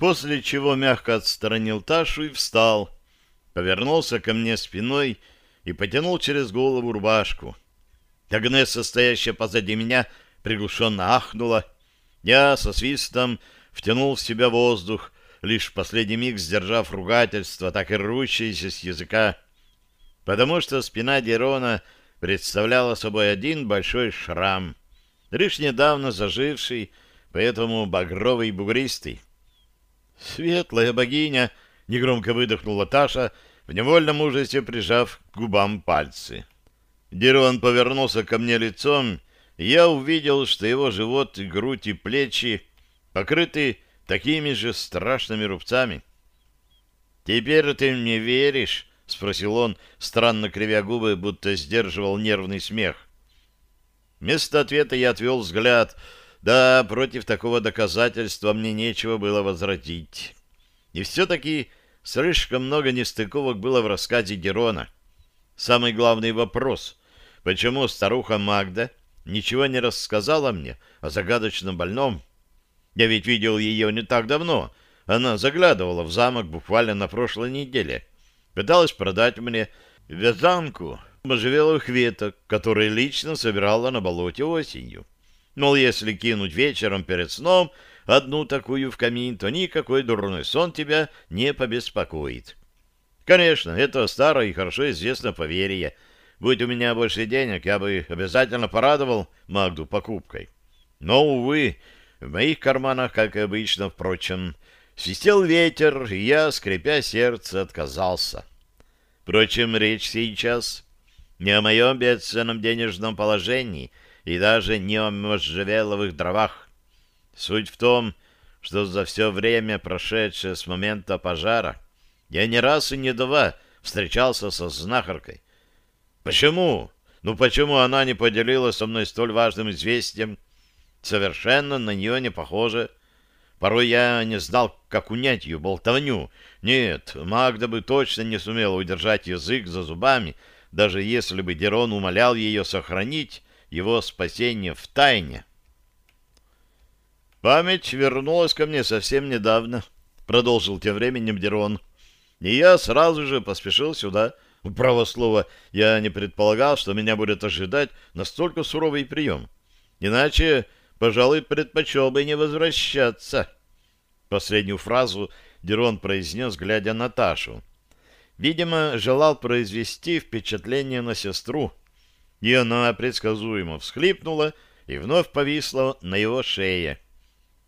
после чего мягко отстранил Ташу и встал, повернулся ко мне спиной и потянул через голову рубашку. Агнесса, стоящая позади меня, приглушенно ахнула. Я со свистом втянул в себя воздух, лишь в последний миг сдержав ругательство, так и рвущееся с языка, потому что спина Дерона представляла собой один большой шрам, лишь недавно заживший, поэтому багровый и бугристый. «Светлая богиня!» — негромко выдохнула Таша, в невольном ужасе прижав к губам пальцы. Дерон повернулся ко мне лицом, и я увидел, что его живот грудь и плечи покрыты такими же страшными рубцами. «Теперь ты мне веришь?» — спросил он, странно кривя губы, будто сдерживал нервный смех. Вместо ответа я отвел взгляд. Да, против такого доказательства мне нечего было возразить. И все-таки слишком много нестыковок было в рассказе Герона. Самый главный вопрос — почему старуха Магда ничего не рассказала мне о загадочном больном? Я ведь видел ее не так давно. Она заглядывала в замок буквально на прошлой неделе. Пыталась продать мне вязанку можжевелых веток, которые лично собирала на болоте осенью. Мол, если кинуть вечером перед сном одну такую в камин, то никакой дурной сон тебя не побеспокоит. Конечно, это старое и хорошо известное поверье. Будь у меня больше денег, я бы обязательно порадовал Магду покупкой. Но, увы, в моих карманах, как и обычно, впрочем, свистел ветер, и я, скрипя сердце, отказался. Впрочем, речь сейчас не о моем бедственном денежном положении и даже не о можжевеловых дровах. Суть в том, что за все время, прошедшее с момента пожара, я не раз и не два встречался со знахаркой. Почему? Ну почему она не поделилась со мной столь важным известием, совершенно на нее не похоже. Порой я не знал, как унять ее болтовню. Нет, Магда бы точно не сумела удержать язык за зубами, даже если бы Дерон умолял ее сохранить его спасение в тайне. «Память вернулась ко мне совсем недавно», — продолжил тем временем Дерон. «И я сразу же поспешил сюда. Право слово, я не предполагал, что меня будет ожидать настолько суровый прием. Иначе пожалуй, предпочел бы не возвращаться. Последнюю фразу Дерон произнес, глядя на Ташу. Видимо, желал произвести впечатление на сестру, и она предсказуемо всхлипнула и вновь повисла на его шее.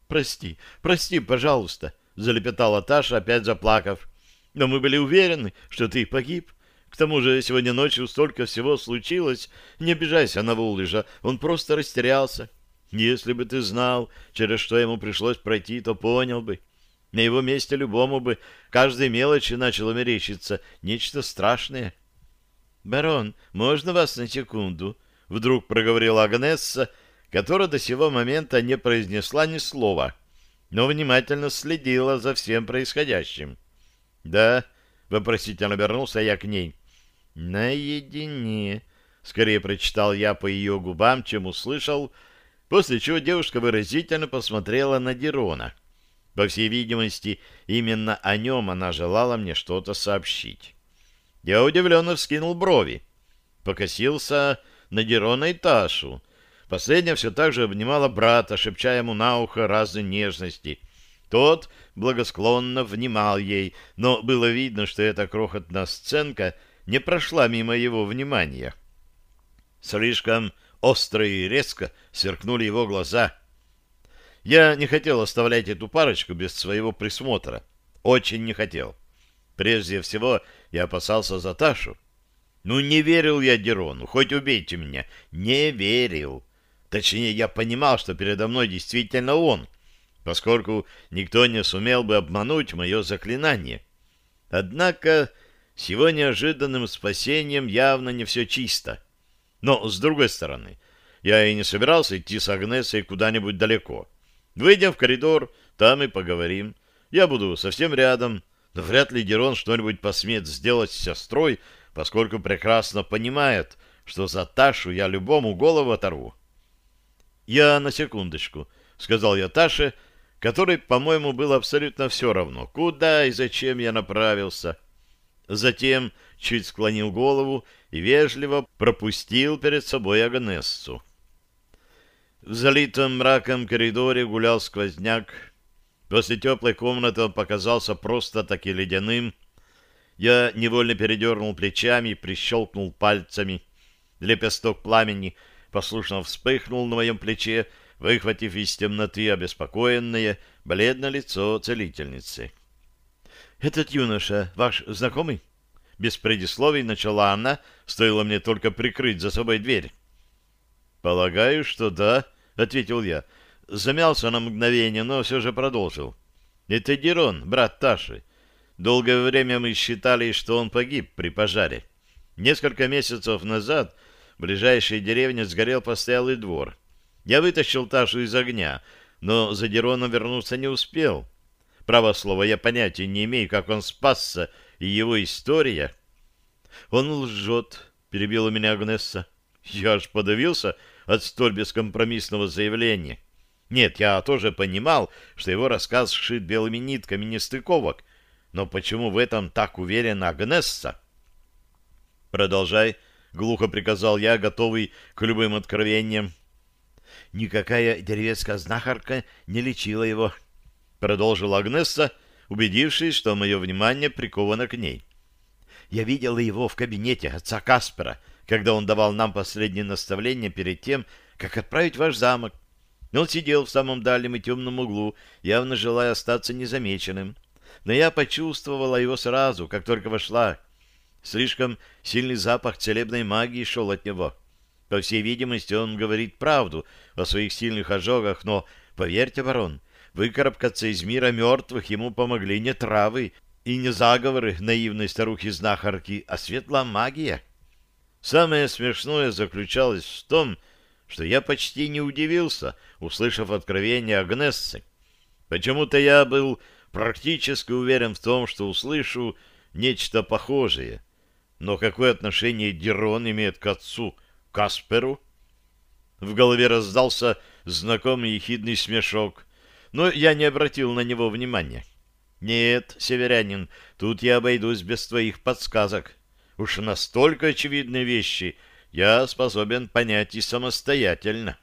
«Прости, прости, пожалуйста», — залепетала Таша, опять заплакав. «Но мы были уверены, что ты погиб. К тому же сегодня ночью столько всего случилось. Не обижайся на Вуллижа, он просто растерялся. Если бы ты знал, через что ему пришлось пройти, то понял бы. На его месте любому бы каждой мелочи начало мерещиться нечто страшное. — Барон, можно вас на секунду? — вдруг проговорила Агнесса, которая до сего момента не произнесла ни слова, но внимательно следила за всем происходящим. — Да, — вопросительно вернулся я к ней. — Наедине, — скорее прочитал я по ее губам, чем услышал, — после чего девушка выразительно посмотрела на Дерона. По всей видимости, именно о нем она желала мне что-то сообщить. Я удивленно вскинул брови. Покосился на Дерона и Ташу. Последняя все так же обнимала брата, шепча ему на ухо разные нежности. Тот благосклонно внимал ей, но было видно, что эта крохотная сценка не прошла мимо его внимания. Слишком Остро и резко сверкнули его глаза. Я не хотел оставлять эту парочку без своего присмотра. Очень не хотел. Прежде всего, я опасался за Ташу. Ну, не верил я Дерону, хоть убейте меня. Не верил. Точнее, я понимал, что передо мной действительно он, поскольку никто не сумел бы обмануть мое заклинание. Однако с его неожиданным спасением явно не все чисто. Но, с другой стороны, я и не собирался идти с Агнесой куда-нибудь далеко. Выйдем в коридор, там и поговорим. Я буду совсем рядом, но вряд ли Герон что-нибудь посмеет сделать с сестрой, поскольку прекрасно понимает, что за Ташу я любому голову оторву. «Я на секундочку», — сказал я Таше, которой, по-моему, было абсолютно все равно, куда и зачем я направился. Затем чуть склонил голову и вежливо пропустил перед собой Агнессу. В залитом мраком коридоре гулял сквозняк. После теплой комнаты он показался просто-таки ледяным. Я невольно передернул плечами и прищелкнул пальцами. Лепесток пламени послушно вспыхнул на моем плече, выхватив из темноты обеспокоенное, бледное лицо целительницы. «Этот юноша ваш знакомый?» Без предисловий начала она, стоило мне только прикрыть за собой дверь. «Полагаю, что да», — ответил я. Замялся на мгновение, но все же продолжил. «Это Дерон, брат Таши. Долгое время мы считали, что он погиб при пожаре. Несколько месяцев назад в ближайшей деревне сгорел постоялый двор. Я вытащил Ташу из огня, но за Дероном вернуться не успел. Право слово, я понятия не имею, как он спасся, и его история... «Он лжет», — перебила меня Агнесса. Я аж подавился от столь бескомпромиссного заявления. Нет, я тоже понимал, что его рассказ шит белыми нитками нестыковок, но почему в этом так уверена Агнесса? «Продолжай», — глухо приказал я, готовый к любым откровениям. «Никакая деревенская знахарка не лечила его», — продолжила Агнесса, убедившись, что мое внимание приковано к ней. «Я видела его в кабинете отца Каспера, когда он давал нам последнее наставление перед тем, как отправить ваш замок. Он сидел в самом дальнем и темном углу, явно желая остаться незамеченным. Но я почувствовала его сразу, как только вошла. Слишком сильный запах целебной магии шел от него. По всей видимости, он говорит правду о своих сильных ожогах, но, поверьте, барон, выкарабкаться из мира мертвых ему помогли не травы и не заговоры наивной старухи-знахарки, а светлая магия. Самое смешное заключалось в том, что я почти не удивился, услышав откровение Агнессы. Почему-то я был практически уверен в том, что услышу нечто похожее. Но какое отношение Дерон имеет к отцу Касперу? В голове раздался знакомый ехидный смешок, но я не обратил на него внимания. Нет, северянин, тут я обойдусь без твоих подсказок. Уж настолько очевидные вещи я способен понять и самостоятельно.